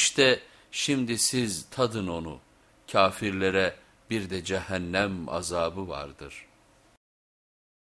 İşte şimdi siz tadın onu, kafirlere bir de cehennem azabı vardır.''